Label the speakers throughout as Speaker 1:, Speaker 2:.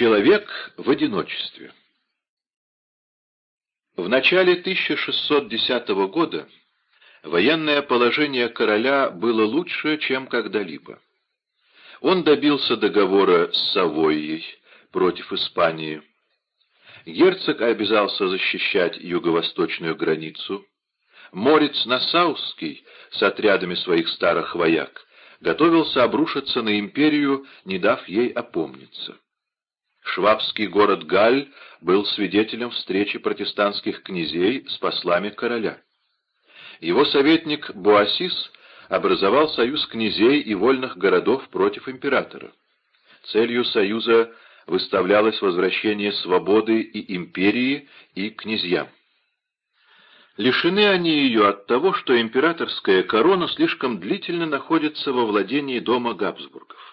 Speaker 1: Человек в одиночестве В начале 1610 года военное положение короля было лучше, чем когда-либо. Он добился договора с Савойей против Испании. Герцог обязался защищать юго-восточную границу. Морец Насаусский с отрядами своих старых вояк готовился обрушиться на империю, не дав ей опомниться. Швабский город Галь был свидетелем встречи протестантских князей с послами короля. Его советник Буасис образовал союз князей и вольных городов против императора. Целью союза выставлялось возвращение свободы и империи и князьям. Лишены они ее от того, что императорская корона слишком длительно находится во владении дома Габсбургов.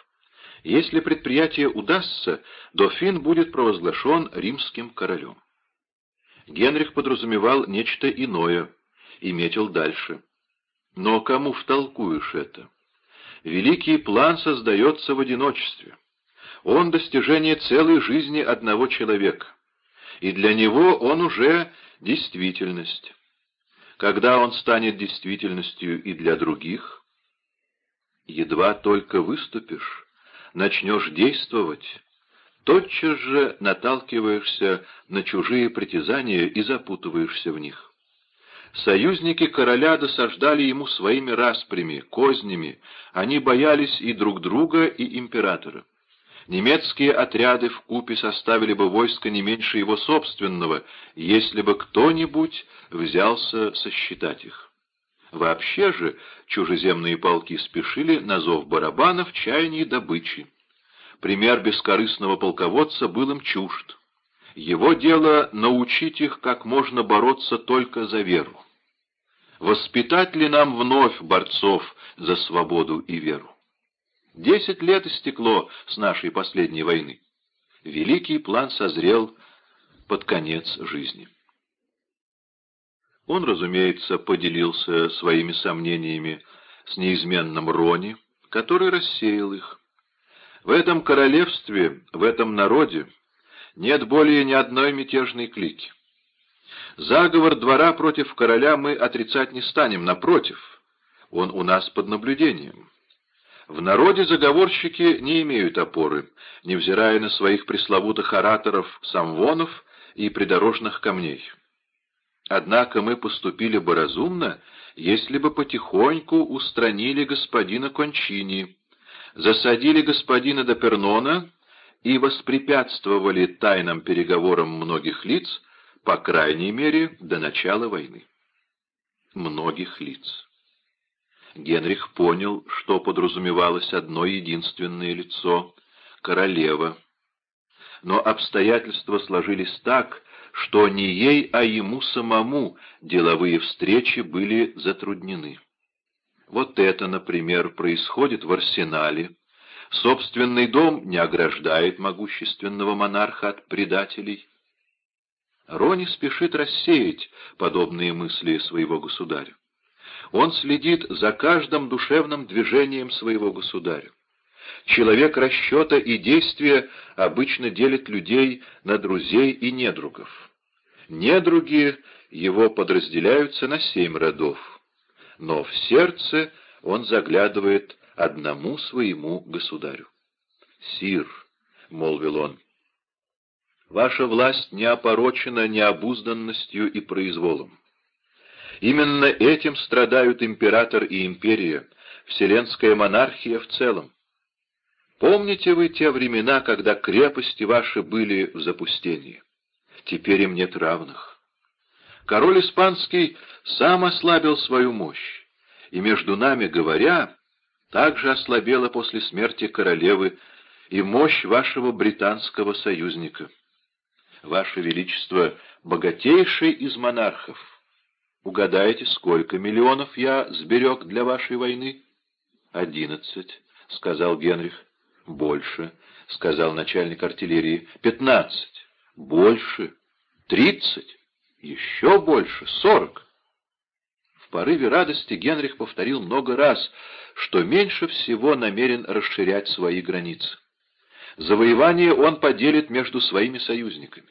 Speaker 1: Если предприятие удастся, дофин будет провозглашен римским королем. Генрих подразумевал нечто иное и метил дальше. Но кому втолкуешь это? Великий план создается в одиночестве. Он достижение целой жизни одного человека. И для него он уже действительность. Когда он станет действительностью и для других? Едва только выступишь, начнешь действовать, тотчас же наталкиваешься на чужие притязания и запутываешься в них. Союзники короля досаждали ему своими распрями, кознями, они боялись и друг друга, и императора. Немецкие отряды в купе составили бы войско не меньше его собственного, если бы кто-нибудь взялся сосчитать их. Вообще же чужеземные полки спешили на зов барабана в чаянии добычи. Пример бескорыстного полководца был им чужд. Его дело — научить их, как можно бороться только за веру. Воспитать ли нам вновь борцов за свободу и веру? Десять лет истекло с нашей последней войны. Великий план созрел под конец жизни. Он, разумеется, поделился своими сомнениями с неизменным Рони, который рассеял их. В этом королевстве, в этом народе нет более ни одной мятежной клики. Заговор двора против короля мы отрицать не станем, напротив, он у нас под наблюдением. В народе заговорщики не имеют опоры, невзирая на своих пресловутых ораторов, самвонов и придорожных камней. Однако мы поступили бы разумно, если бы потихоньку устранили господина Кончини, засадили господина Допернона и воспрепятствовали тайным переговорам многих лиц, по крайней мере, до начала войны. Многих лиц. Генрих понял, что подразумевалось одно единственное лицо — королева. Но обстоятельства сложились так, что не ей, а ему самому деловые встречи были затруднены. Вот это, например, происходит в арсенале. Собственный дом не ограждает могущественного монарха от предателей. Рони спешит рассеять подобные мысли своего государя. Он следит за каждым душевным движением своего государя. Человек расчета и действия обычно делит людей на друзей и недругов. Недруги его подразделяются на семь родов, но в сердце он заглядывает одному своему государю. «Сир», — молвил он, — «ваша власть не опорочена необузданностью и произволом. Именно этим страдают император и империя, вселенская монархия в целом. Помните вы те времена, когда крепости ваши были в запустении? Теперь им нет равных. Король испанский сам ослабил свою мощь, и между нами говоря, также ослабела после смерти королевы и мощь вашего британского союзника. Ваше Величество — богатейший из монархов, Угадайте, сколько миллионов я сберег для вашей войны? Одиннадцать, — сказал Генрих. Больше, — сказал начальник артиллерии. Пятнадцать. Больше. Тридцать. Еще больше. Сорок. В порыве радости Генрих повторил много раз, что меньше всего намерен расширять свои границы. Завоевание он поделит между своими союзниками.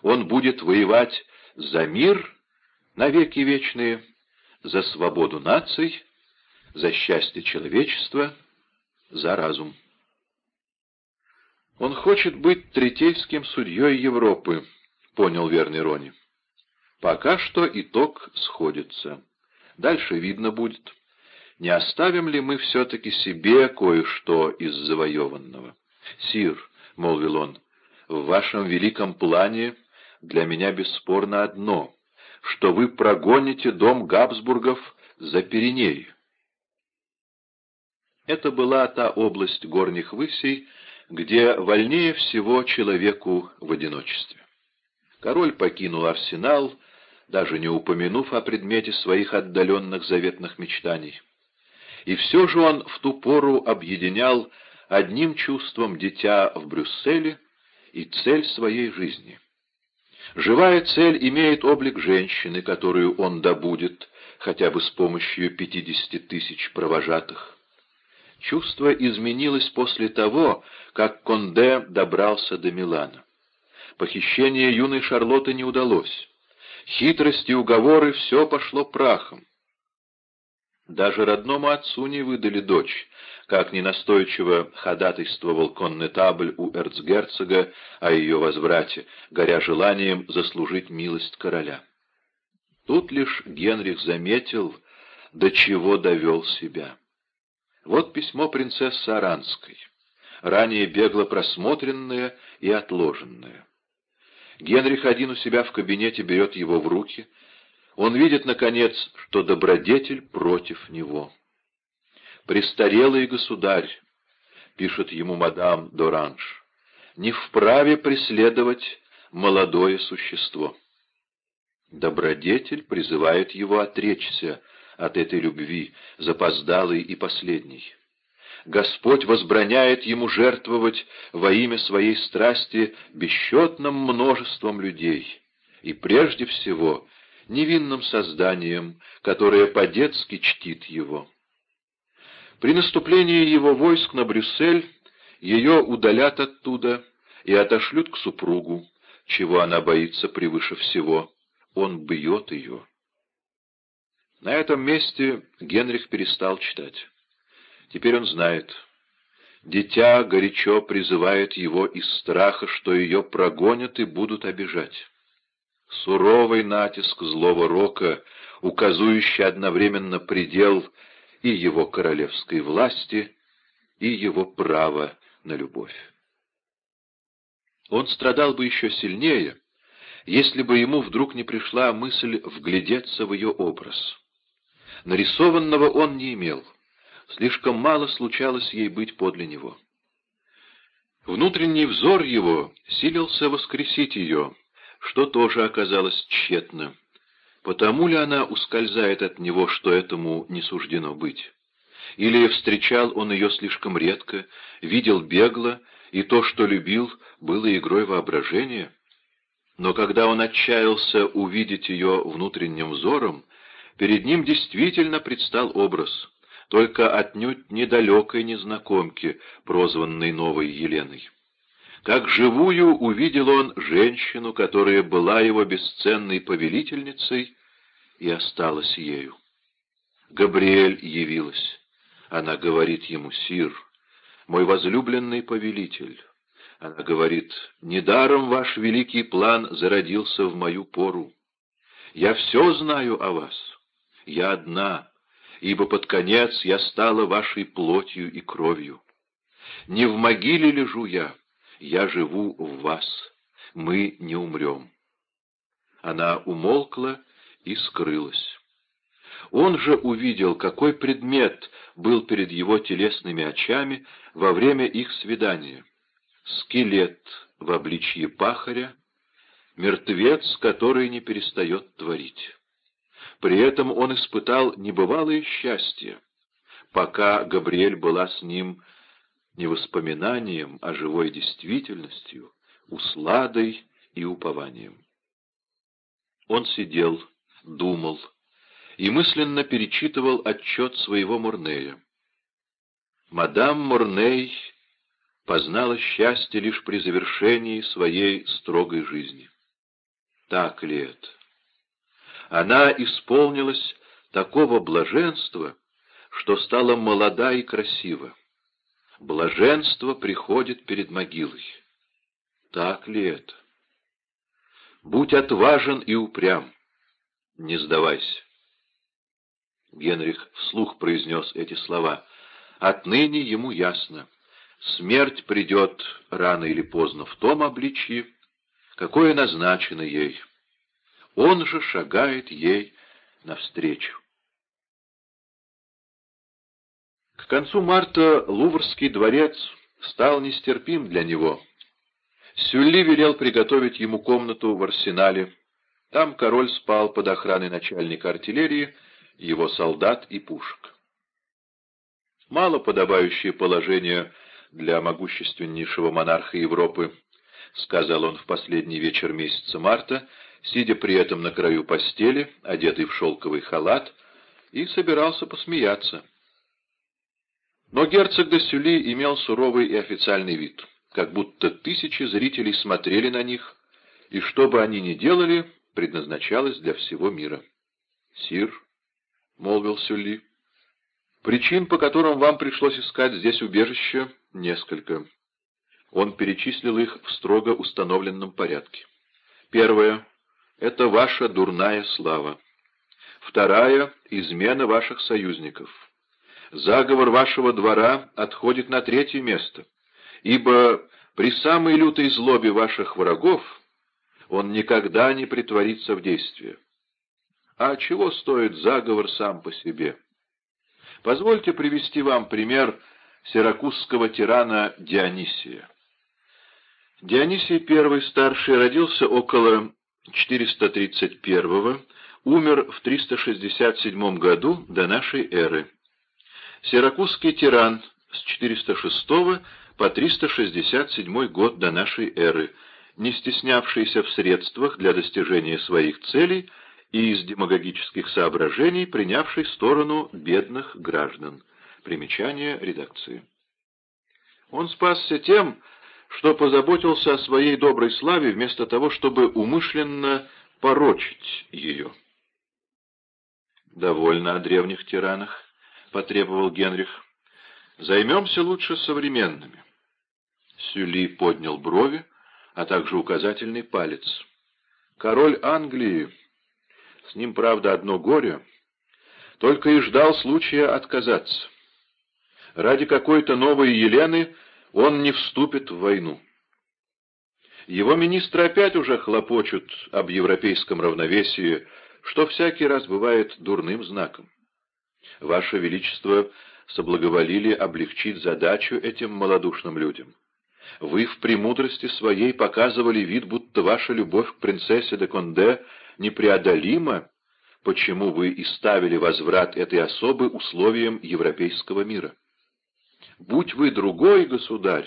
Speaker 1: Он будет воевать за мир навеки вечные, за свободу наций, за счастье человечества, за разум. Он хочет быть третейским судьей Европы, понял верный Рони. Пока что итог сходится. Дальше видно будет, не оставим ли мы все-таки себе кое-что из завоеванного. «Сир», — молвил он, — «в вашем великом плане для меня бесспорно одно, что вы прогоните дом Габсбургов за Пиренеи». Это была та область горних высей, где вольнее всего человеку в одиночестве. Король покинул арсенал, даже не упомянув о предмете своих отдаленных заветных мечтаний. И все же он в ту пору объединял одним чувством дитя в Брюсселе и цель своей жизни. Живая цель имеет облик женщины, которую он добудет, хотя бы с помощью пятидесяти тысяч провожатых. Чувство изменилось после того, как Конде добрался до Милана. Похищение юной Шарлотты не удалось. Хитрости уговоры все пошло прахом. Даже родному отцу не выдали дочь, как ненастойчиво ходатайствовал коннетабль у эрцгерцога о ее возврате, горя желанием заслужить милость короля. Тут лишь Генрих заметил, до чего довел себя. Вот письмо принцессы Аранской, ранее бегло просмотренное и отложенное. Генрих один у себя в кабинете берет его в руки. Он видит, наконец, что добродетель против него. «Престарелый государь», — пишет ему мадам Доранж, — «не вправе преследовать молодое существо». Добродетель призывает его отречься от этой любви, запоздалой и последней. Господь возбраняет ему жертвовать во имя своей страсти бесчетным множеством людей, и прежде всего невинным созданием, которое по-детски чтит его. При наступлении его войск на Брюссель ее удалят оттуда и отошлют к супругу, чего она боится превыше всего. Он бьет ее. На этом месте Генрих перестал читать. Теперь он знает. Дитя горячо призывает его из страха, что ее прогонят и будут обижать. Суровый натиск злого рока, указующий одновременно предел и его королевской власти, и его право на любовь. Он страдал бы еще сильнее, если бы ему вдруг не пришла мысль вглядеться в ее образ. Нарисованного он не имел, слишком мало случалось ей быть подле него. Внутренний взор его силился воскресить ее, что тоже оказалось тщетно. Потому ли она ускользает от него, что этому не суждено быть? Или встречал он ее слишком редко, видел бегло, и то, что любил, было игрой воображения? Но когда он отчаялся увидеть ее внутренним взором, Перед ним действительно предстал образ, только отнюдь недалекой незнакомки, прозванной Новой Еленой. Как живую увидел он женщину, которая была его бесценной повелительницей и осталась ею. Габриэль явилась. Она говорит ему, «Сир, мой возлюбленный повелитель». Она говорит, «Недаром ваш великий план зародился в мою пору. Я все знаю о вас я одна, ибо под конец я стала вашей плотью и кровью. Не в могиле лежу я, я живу в вас, мы не умрем». Она умолкла и скрылась. Он же увидел, какой предмет был перед его телесными очами во время их свидания. Скелет в обличье пахаря, мертвец, который не перестает творить. При этом он испытал небывалое счастье, пока Габриэль была с ним не воспоминанием, а живой действительностью, усладой и упованием. Он сидел, думал и мысленно перечитывал отчет своего Мурнея. Мадам Мурней познала счастье лишь при завершении своей строгой жизни. Так ли это? Она исполнилась такого блаженства, что стала молода и красива. Блаженство приходит перед могилой. Так ли это? Будь отважен и упрям. Не сдавайся. Генрих вслух произнес эти слова. Отныне ему ясно. Смерть придет рано или поздно в том обличье, какое назначено ей. Он же шагает ей навстречу. К концу марта Луврский дворец стал нестерпим для него. Сюлли велел приготовить ему комнату в арсенале. Там король спал под охраной начальника артиллерии, его солдат и пушек. Мало подобающее положение для могущественнейшего монарха Европы, сказал он в последний вечер месяца марта, сидя при этом на краю постели, одетый в шелковый халат, и собирался посмеяться. Но герцог де Сюли имел суровый и официальный вид, как будто тысячи зрителей смотрели на них, и что бы они ни делали, предназначалось для всего мира. «Сир», — молвил Сюли, — «причин, по которым вам пришлось искать здесь убежище, несколько». Он перечислил их в строго установленном порядке. Первое — это ваша дурная слава. Вторая — измена ваших союзников. Заговор вашего двора отходит на третье место, ибо при самой лютой злобе ваших врагов он никогда не притворится в действие. А чего стоит заговор сам по себе? Позвольте привести вам пример сиракузского тирана Дионисия. Дионисий I старший родился около 431 умер в 367 году до нашей эры. Сиракузский тиран с 406 по 367 год до нашей эры, не стеснявшийся в средствах для достижения своих целей и из демагогических соображений принявший сторону бедных граждан. Примечание редакции. Он спасся тем, что позаботился о своей доброй славе вместо того, чтобы умышленно порочить ее. «Довольно о древних тиранах», — потребовал Генрих. «Займемся лучше современными». Сюли поднял брови, а также указательный палец. «Король Англии, с ним, правда, одно горе, только и ждал случая отказаться. Ради какой-то новой Елены он не вступит в войну. Его министры опять уже хлопочут об европейском равновесии, что всякий раз бывает дурным знаком. Ваше Величество соблаговолили облегчить задачу этим малодушным людям. Вы в премудрости своей показывали вид, будто ваша любовь к принцессе де Конде непреодолима, почему вы и ставили возврат этой особы условием европейского мира. Будь вы другой государь,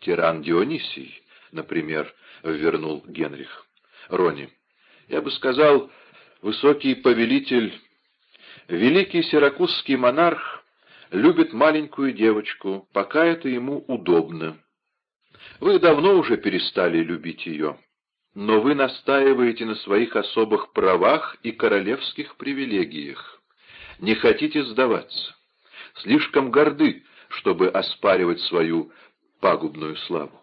Speaker 1: тиран Дионисий, например, вернул Генрих. Рони, я бы сказал, высокий повелитель, великий сиракузский монарх любит маленькую девочку, пока это ему удобно. Вы давно уже перестали любить ее, но вы настаиваете на своих особых правах и королевских привилегиях. Не хотите сдаваться слишком горды, чтобы оспаривать свою пагубную славу.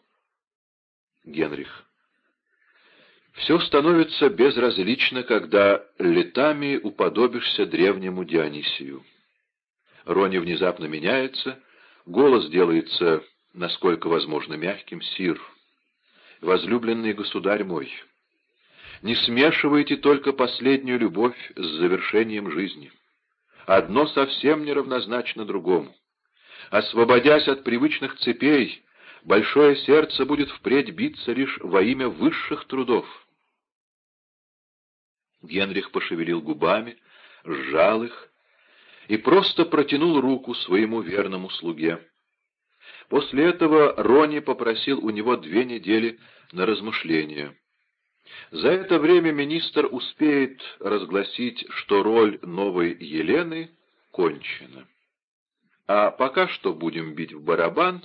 Speaker 1: Генрих. Все становится безразлично, когда летами уподобишься древнему Дионисию. Рони внезапно меняется, голос делается, насколько возможно, мягким, сир. Возлюбленный государь мой, не смешивайте только последнюю любовь с завершением жизни. Одно совсем неравнозначно другому. Освободясь от привычных цепей, большое сердце будет впредь биться лишь во имя высших трудов. Генрих пошевелил губами, сжал их и просто протянул руку своему верному слуге. После этого Рони попросил у него две недели на размышление. За это время министр успеет разгласить, что роль новой Елены кончена. А пока что будем бить в барабан,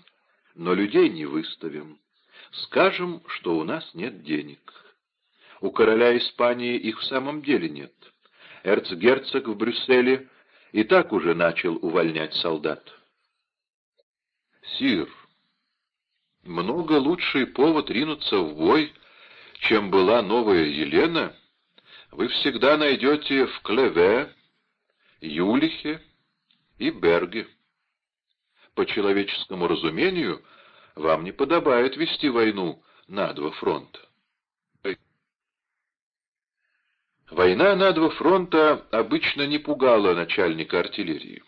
Speaker 1: но людей не выставим. Скажем, что у нас нет денег. У короля Испании их в самом деле нет. Эрцгерцог в Брюсселе и так уже начал увольнять солдат. Сир, много лучший повод ринуться в бой, чем была новая Елена, вы всегда найдете в Клеве, Юлихе и Берге. По человеческому разумению, вам не подобает вести войну на два фронта. Война на два фронта обычно не пугала начальника артиллерии.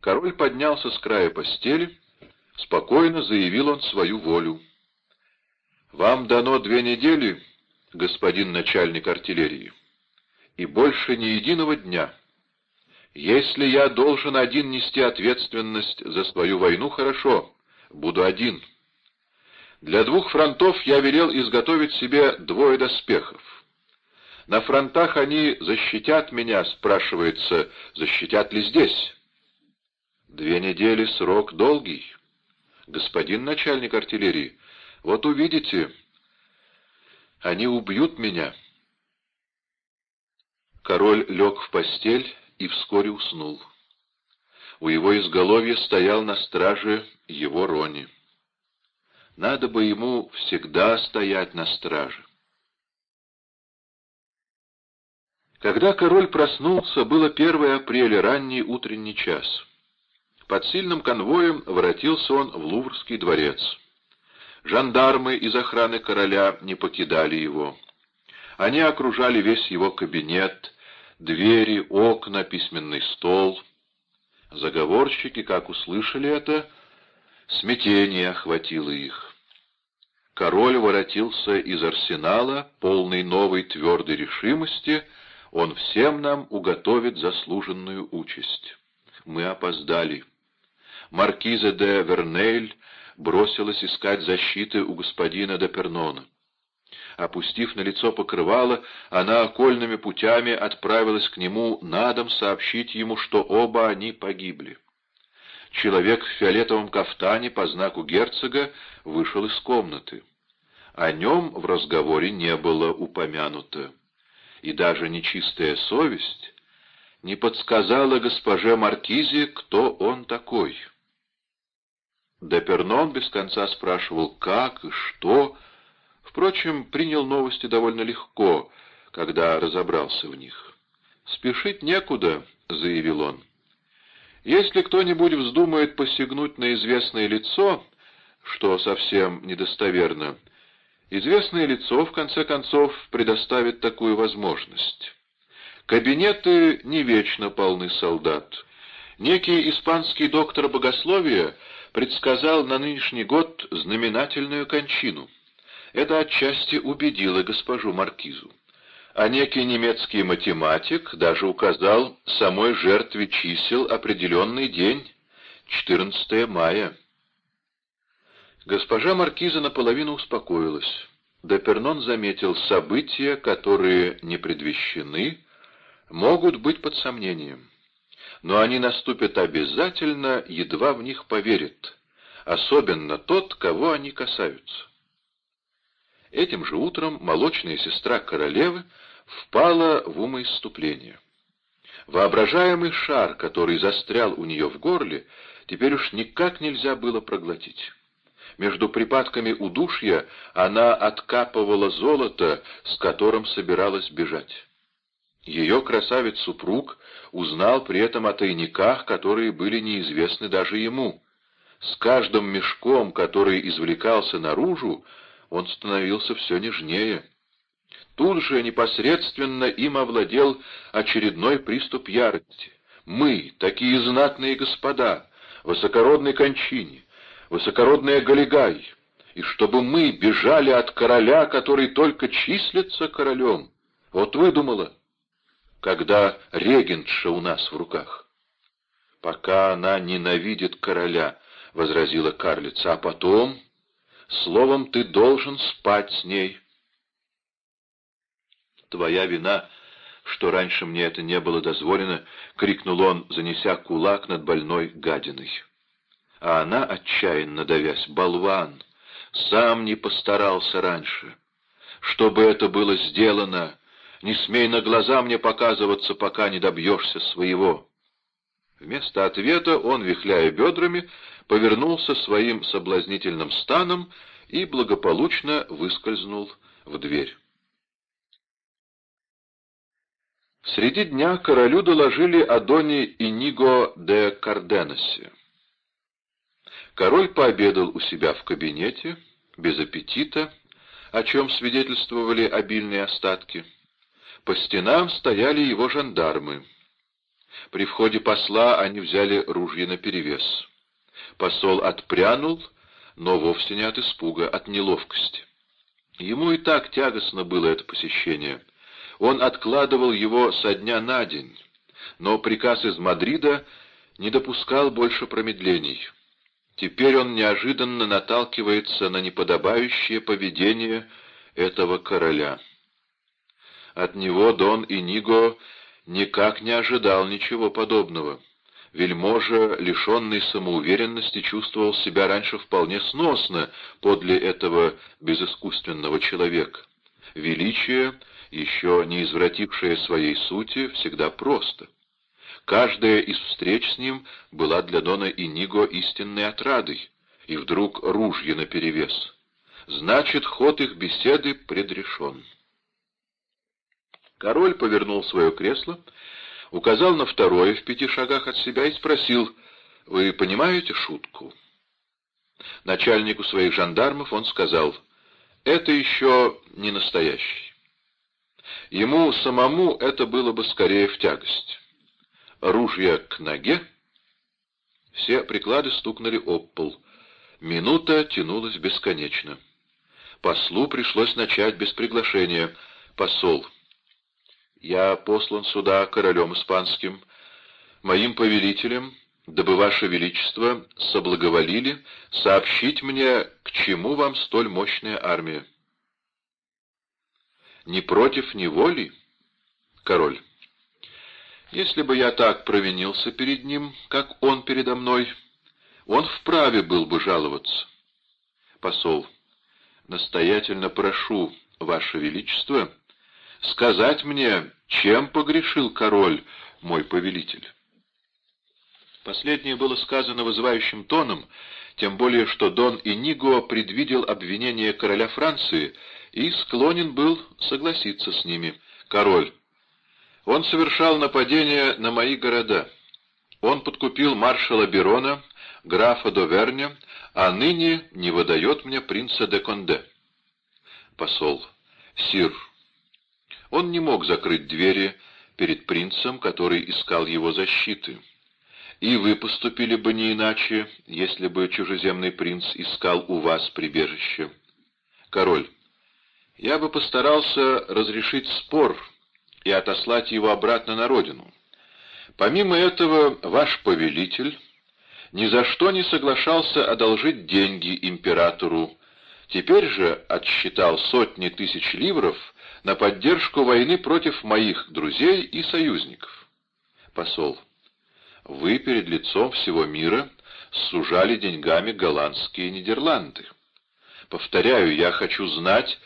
Speaker 1: Король поднялся с края постели, спокойно заявил он свою волю. «Вам дано две недели, господин начальник артиллерии, и больше ни единого дня. Если я должен один нести ответственность за свою войну, хорошо, буду один. Для двух фронтов я велел изготовить себе двое доспехов. На фронтах они защитят меня, спрашивается, защитят ли здесь? Две недели срок долгий. Господин начальник артиллерии, вот увидите, они убьют меня. Король лег в постель и вскоре уснул. У его изголовья стоял на страже его Рони. Надо бы ему всегда стоять на страже. Когда король проснулся, было 1 апреля, ранний утренний час. Под сильным конвоем воротился он в Луврский дворец. Жандармы из охраны короля не покидали его. Они окружали весь его кабинет, двери, окна, письменный стол. Заговорщики, как услышали это, смятение охватило их. Король воротился из арсенала, полный новой твердой решимости — он всем нам уготовит заслуженную участь. Мы опоздали. Маркиза де Вернейль бросилась искать защиты у господина де Пернона. Опустив на лицо покрывало, она окольными путями отправилась к нему на дом сообщить ему, что оба они погибли. Человек в фиолетовом кафтане по знаку герцога вышел из комнаты. О нем в разговоре не было упомянуто и даже нечистая совесть не подсказала госпоже Маркизе, кто он такой. Депернон без конца спрашивал, как и что. Впрочем, принял новости довольно легко, когда разобрался в них. «Спешить некуда», — заявил он. «Если кто-нибудь вздумает посягнуть на известное лицо, что совсем недостоверно, Известное лицо, в конце концов, предоставит такую возможность. Кабинеты не вечно полны солдат. Некий испанский доктор богословия предсказал на нынешний год знаменательную кончину. Это отчасти убедило госпожу Маркизу. А некий немецкий математик даже указал самой жертве чисел определенный день, 14 мая. Госпожа Маркиза наполовину успокоилась. Депернон заметил события, которые не предвещены, могут быть под сомнением. Но они наступят обязательно, едва в них поверят, особенно тот, кого они касаются. Этим же утром молочная сестра королевы впала в умоиступление. Воображаемый шар, который застрял у нее в горле, теперь уж никак нельзя было проглотить. Между припадками удушья она откапывала золото, с которым собиралась бежать. Ее красавец-супруг узнал при этом о тайниках, которые были неизвестны даже ему. С каждым мешком, который извлекался наружу, он становился все нежнее. Тут же непосредственно им овладел очередной приступ ярости. Мы, такие знатные господа, высокородной кончине, высокородная Галигай, и чтобы мы бежали от короля, который только числится королем. Вот выдумала, когда регентша у нас в руках. Пока она ненавидит короля, — возразила карлица, — а потом, словом, ты должен спать с ней. Твоя вина, что раньше мне это не было дозволено, — крикнул он, занеся кулак над больной гадиной. А она, отчаянно давясь, болван, сам не постарался раньше. Чтобы это было сделано, не смей на глаза мне показываться, пока не добьешься своего. Вместо ответа он, вихляя бедрами, повернулся своим соблазнительным станом и благополучно выскользнул в дверь. Среди дня королю доложили о Доне Иниго де Карденосе. Король пообедал у себя в кабинете, без аппетита, о чем свидетельствовали обильные остатки. По стенам стояли его жандармы. При входе посла они взяли ружья наперевес. Посол отпрянул, но вовсе не от испуга, от неловкости. Ему и так тягостно было это посещение. Он откладывал его со дня на день, но приказ из Мадрида не допускал больше промедлений. Теперь он неожиданно наталкивается на неподобающее поведение этого короля. От него Дон Иниго никак не ожидал ничего подобного. Вельможа, лишенный самоуверенности, чувствовал себя раньше вполне сносно подле этого безыскусственного человека. Величие, еще не извратившее своей сути, всегда просто. Каждая из встреч с ним была для Дона Иниго истинной отрадой, и вдруг ружье наперевес. Значит, ход их беседы предрешен. Король повернул свое кресло, указал на второе в пяти шагах от себя и спросил, «Вы понимаете шутку?» Начальнику своих жандармов он сказал, «Это еще не настоящий». Ему самому это было бы скорее в тягость ружья к ноге. Все приклады стукнули об пол. Минута тянулась бесконечно. Послу пришлось начать без приглашения. Посол. Я послан сюда королем испанским, моим повелителем, дабы ваше величество соблаговолили сообщить мне, к чему вам столь мощная армия. Не против неволи, король? Если бы я так провинился перед ним, как он передо мной, он вправе был бы жаловаться. Посол, настоятельно прошу, Ваше Величество, сказать мне, чем погрешил король, мой повелитель. Последнее было сказано вызывающим тоном, тем более что Дон Иниго предвидел обвинение короля Франции и склонен был согласиться с ними. Король, он совершал нападение на мои города. Он подкупил маршала Берона, графа Доверня, а ныне не выдает мне принца де Конде. Посол. Сир. Он не мог закрыть двери перед принцем, который искал его защиты. И вы поступили бы не иначе, если бы чужеземный принц искал у вас прибежище. Король. Я бы постарался разрешить спор, и отослать его обратно на родину. Помимо этого, ваш повелитель ни за что не соглашался одолжить деньги императору, теперь же отсчитал сотни тысяч ливров на поддержку войны против моих друзей и союзников. Посол, вы перед лицом всего мира сужали деньгами голландские Нидерланды. Повторяю, я хочу знать,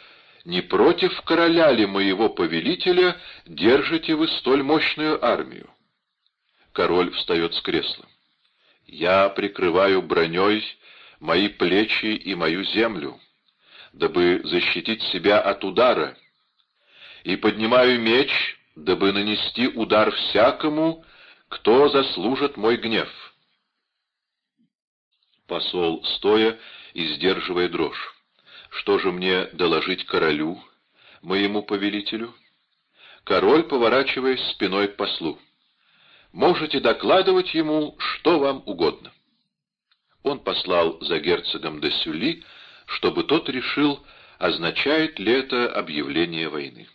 Speaker 1: не против короля ли моего повелителя держите вы столь мощную армию? Король встает с кресла. Я прикрываю броней мои плечи и мою землю, дабы защитить себя от удара, и поднимаю меч, дабы нанести удар всякому, кто заслужит мой гнев. Посол, стоя и сдерживая дрожь. Что же мне доложить королю, моему повелителю? Король, поворачиваясь спиной к послу. Можете докладывать ему, что вам угодно. Он послал за герцогом де Сюли, чтобы тот решил, означает ли это объявление войны.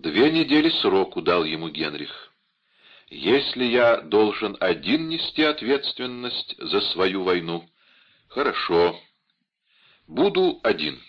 Speaker 1: Две недели сроку дал ему Генрих. Если я должен один нести ответственность за свою войну, хорошо, Буду один.